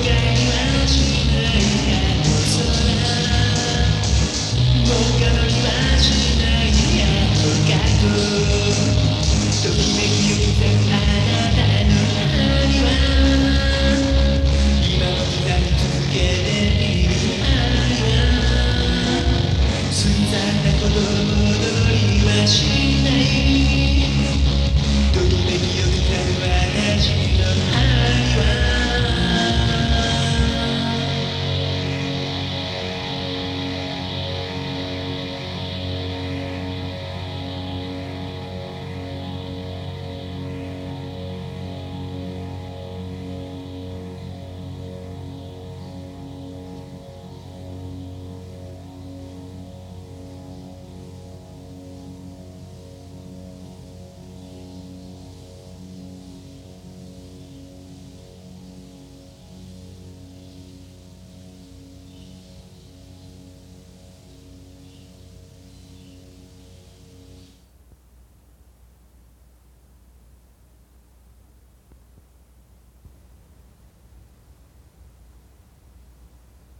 game and today.